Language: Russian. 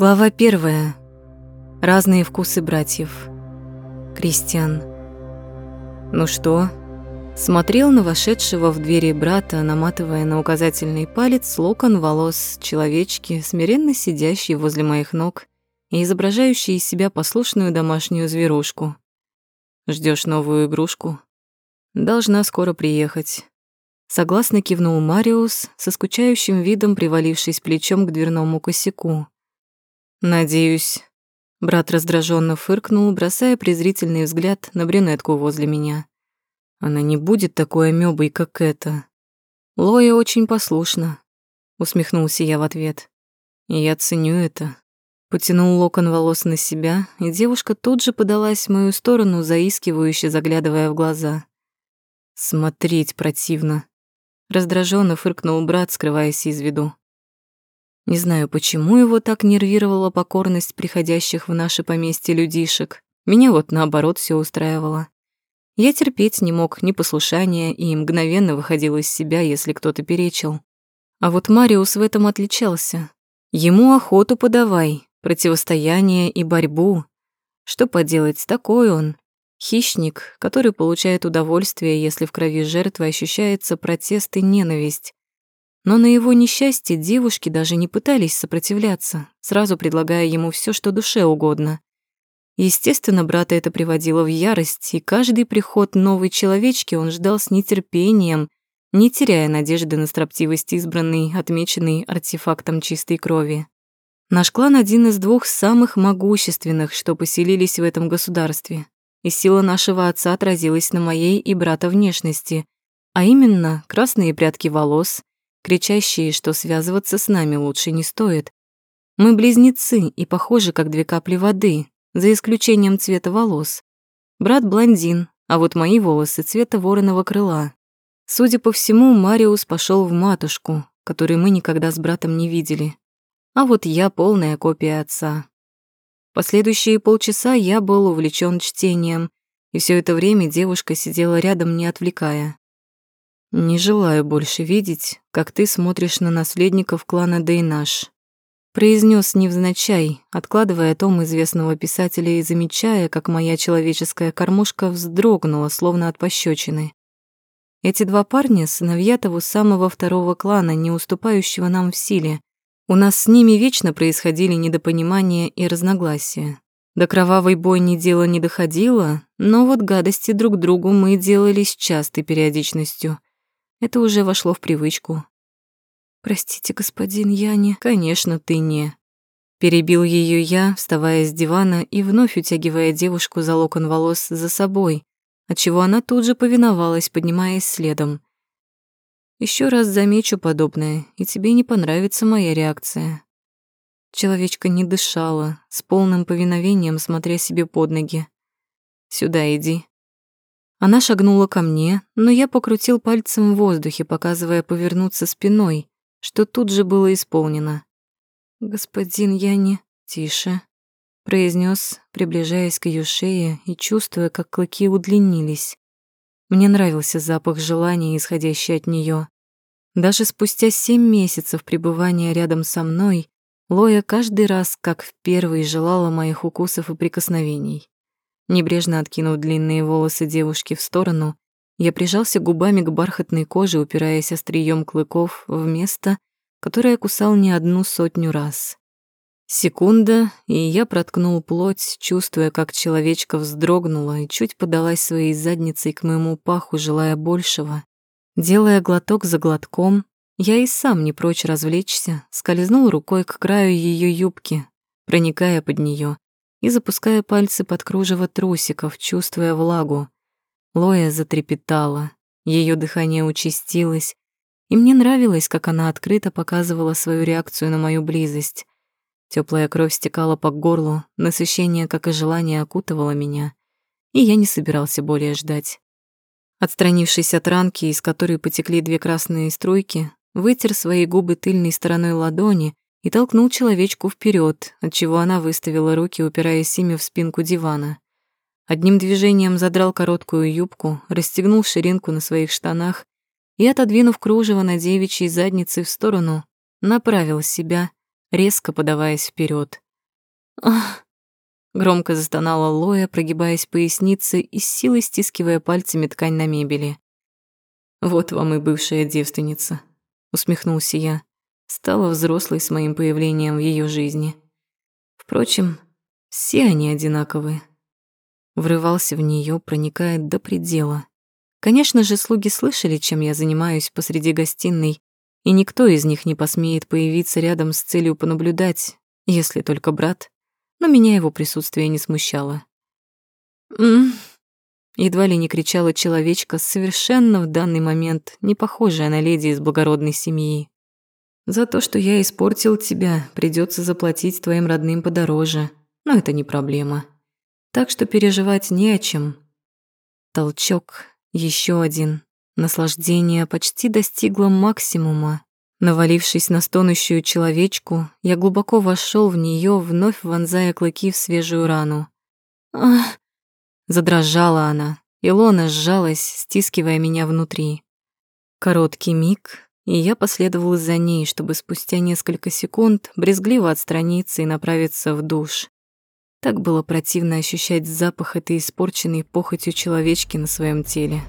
Глава первая. Разные вкусы братьев. Кристиан. Ну что? Смотрел на вошедшего в двери брата, наматывая на указательный палец локон волос человечки, смиренно сидящий возле моих ног и изображающий из себя послушную домашнюю зверушку. Ждешь новую игрушку? Должна скоро приехать. Согласно кивнул Мариус, со скучающим видом привалившись плечом к дверному косяку. «Надеюсь». Брат раздраженно фыркнул, бросая презрительный взгляд на брюнетку возле меня. «Она не будет такой амебой, как эта». «Лоя очень послушна», — усмехнулся я в ответ. «И я ценю это». Потянул локон волос на себя, и девушка тут же подалась в мою сторону, заискивающе заглядывая в глаза. «Смотреть противно», — раздраженно фыркнул брат, скрываясь из виду. Не знаю, почему его так нервировала покорность приходящих в наше поместье людишек. Меня вот наоборот все устраивало. Я терпеть не мог непослушания и мгновенно выходил из себя, если кто-то перечил. А вот Мариус в этом отличался. Ему охоту подавай, противостояние и борьбу. Что поделать, такой он. Хищник, который получает удовольствие, если в крови жертвы ощущается протест и ненависть. Но на его несчастье девушки даже не пытались сопротивляться, сразу предлагая ему все, что душе угодно. Естественно, брата это приводило в ярость, и каждый приход новой человечки он ждал с нетерпением, не теряя надежды на строптивость избранной, отмеченной артефактом чистой крови. Наш клан один из двух самых могущественных, что поселились в этом государстве, и сила нашего отца отразилась на моей и брата внешности, а именно красные прядки волос, кричащие, что связываться с нами лучше не стоит. Мы близнецы и похожи, как две капли воды, за исключением цвета волос. Брат блондин, а вот мои волосы цвета вороного крыла. Судя по всему, Мариус пошел в матушку, которую мы никогда с братом не видели. А вот я полная копия отца. Последующие полчаса я был увлечен чтением, и все это время девушка сидела рядом, не отвлекая. «Не желаю больше видеть, как ты смотришь на наследников клана Дейнаш», произнес невзначай, откладывая том известного писателя и замечая, как моя человеческая кормушка вздрогнула, словно от пощечины. Эти два парня — сыновья того самого второго клана, не уступающего нам в силе. У нас с ними вечно происходили недопонимания и разногласия. До кровавой бойни дело не доходило, но вот гадости друг другу мы делали с частой периодичностью — это уже вошло в привычку. «Простите, господин, я не...» «Конечно, ты не...» Перебил ее я, вставая с дивана и вновь утягивая девушку за локон волос за собой, отчего она тут же повиновалась, поднимаясь следом. Еще раз замечу подобное, и тебе не понравится моя реакция». Человечка не дышала, с полным повиновением смотря себе под ноги. «Сюда иди», она шагнула ко мне, но я покрутил пальцем в воздухе, показывая повернуться спиной, что тут же было исполнено. «Господин, я не...» «Тише», — произнес, приближаясь к ее шее и чувствуя, как клыки удлинились. Мне нравился запах желания, исходящий от нее. Даже спустя семь месяцев пребывания рядом со мной, Лоя каждый раз, как в первый, желала моих укусов и прикосновений. Небрежно откинув длинные волосы девушки в сторону, я прижался губами к бархатной коже, упираясь острием клыков в место, которое кусал не одну сотню раз. Секунда, и я проткнул плоть, чувствуя, как человечка вздрогнула и чуть подалась своей задницей к моему паху, желая большего. Делая глоток за глотком, я и сам не прочь развлечься, скользнул рукой к краю ее юбки, проникая под нее и запуская пальцы под кружево трусиков, чувствуя влагу. Лоя затрепетала, ее дыхание участилось, и мне нравилось, как она открыто показывала свою реакцию на мою близость. Теплая кровь стекала по горлу, насыщение, как и желание, окутывало меня, и я не собирался более ждать. Отстранившись от ранки, из которой потекли две красные струйки, вытер свои губы тыльной стороной ладони и толкнул человечку вперед, отчего она выставила руки, упираясь ими в спинку дивана. Одним движением задрал короткую юбку, расстегнул ширинку на своих штанах и, отодвинув кружево на девичьей заднице в сторону, направил себя, резко подаваясь вперед. Ах! Громко застонала Лоя, прогибаясь поясницей и с силой стискивая пальцами ткань на мебели. «Вот вам и бывшая девственница», — усмехнулся я. Стала взрослой с моим появлением в ее жизни. Впрочем, все они одинаковые. Врывался в нее, проникает до предела. Конечно же, слуги слышали, чем я занимаюсь посреди гостиной, и никто из них не посмеет появиться рядом с целью понаблюдать, если только брат, но меня его присутствие не смущало. «М-м-м», едва ли не кричала человечка, совершенно в данный момент не похожая на леди из благородной семьи. «За то, что я испортил тебя, придется заплатить твоим родным подороже, но это не проблема. Так что переживать не о чем». Толчок, еще один. Наслаждение почти достигло максимума. Навалившись на стонущую человечку, я глубоко вошел в нее, вновь вонзая клыки в свежую рану. Ах! Задрожала она, Илона сжалась, стискивая меня внутри. Короткий миг, и я последовал за ней, чтобы спустя несколько секунд брезгливо отстраниться и направиться в душ. Так было противно ощущать запах этой испорченной похотью человечки на своем теле.